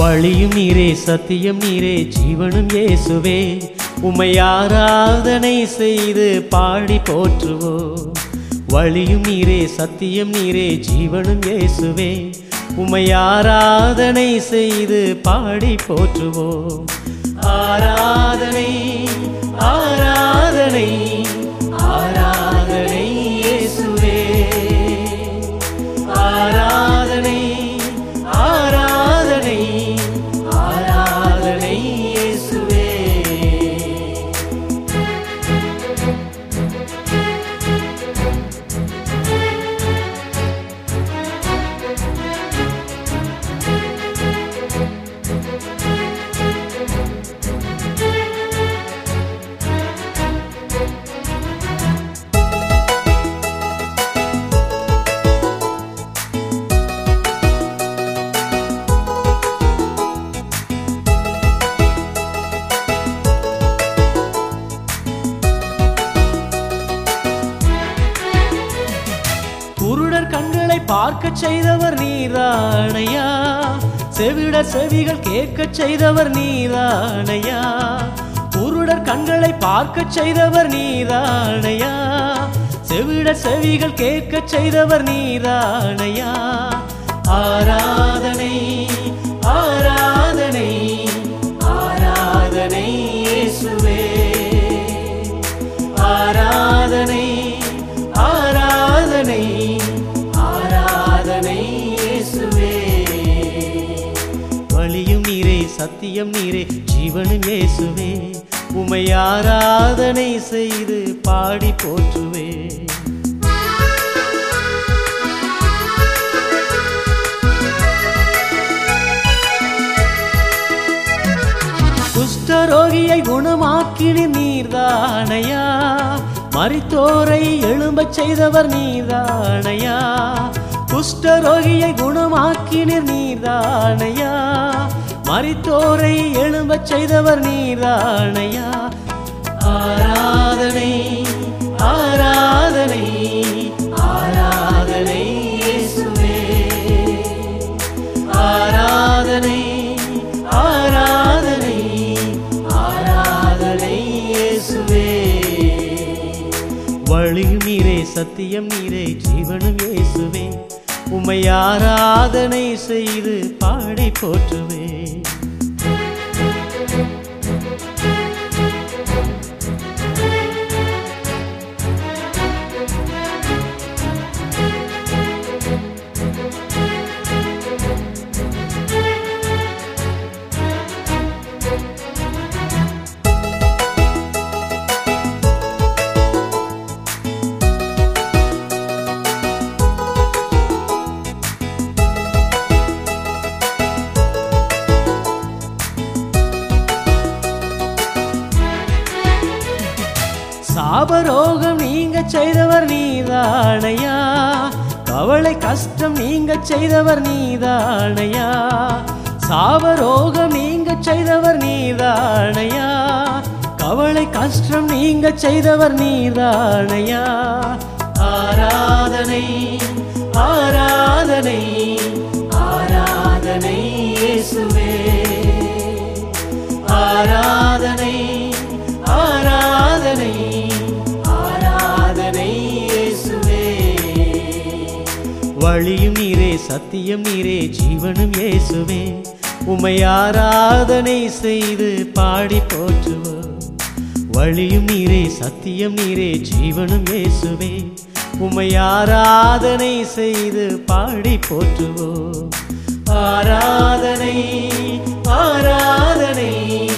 வழியும் நீரே சத்தியம் நீரே ஜீவனும் இயேசுவே. உமை ஆராதனை செய்து பாடி போற்றுவோ. வழியும் நீரே சத்தியம் நீரே ஜீவனும் இயேசுவே. உமை ஆராதனை செய்து பாடி போற்றுவோம். ஆராதனை பார்க்க செய்தவர் நீராணையா? செவிட செவிகள் கேட்க செய்தவர் நீராணையா? குருடர் கண்களை பார்க்க செய்தவர் நீரானையா செவிட செவிகள் கேட்க செய்தவர் நீராணையா? ஆராதனை ஆராதனை ஆராதனை இயேசுவே சத்தியம் நீரே ஜீவனும் இயேசுவே. உமை ஆராதனை செய்து பாடி போற்றுவே. குஷ்டரோகியை குணமாக்கினி நீர்தானையா? மரித்தோரை எழும்பச் செய்தவர் நீர்தானையா? குஷ்டரோகியை குணமாக்கினி நீர்தானையா? மறித்தோரை எழும்பச் செய்தவர் நீராணையா? ஆராதனை ஆராதனை ஆராதனை இயேசுவே. ஆராதனை ஆராதனை ஆராதனை இயேசுவே. வழியும் நீரே சத்தியம் நீரே ஜீவனும் இயேசுவே. உமையாராதனை ஆராதனை செய்து பாடி போற்றுவேன். பாபரோகம் நீங்க செய்தவர் நீதானையா? கவலை கஷ்டம் நீங்க செய்தவர் நீதானையா? சாவரோகம் நீங்க செய்தவர் நீதானையா? கவலை கஷ்டம் நீங்க செய்தவர் நீதானையா? ஆராதனை ஆராதனை ஆராதனை இயேசுவே. ஆராதனை ஆராதனை ஆராதனை வழியும் நீரே சத்தியம் நீரே ஜீவனும் இயேசுவே. உமை ஆராதனை செய்து பாடி போற்றுவோம். வழியும் நீரே சத்தியம் நீரே ஜீவனும் இயேசுவே. உமை ஆராதனை செய்து பாடி போற்றுவோம். ஆராதனை ஆராதனை.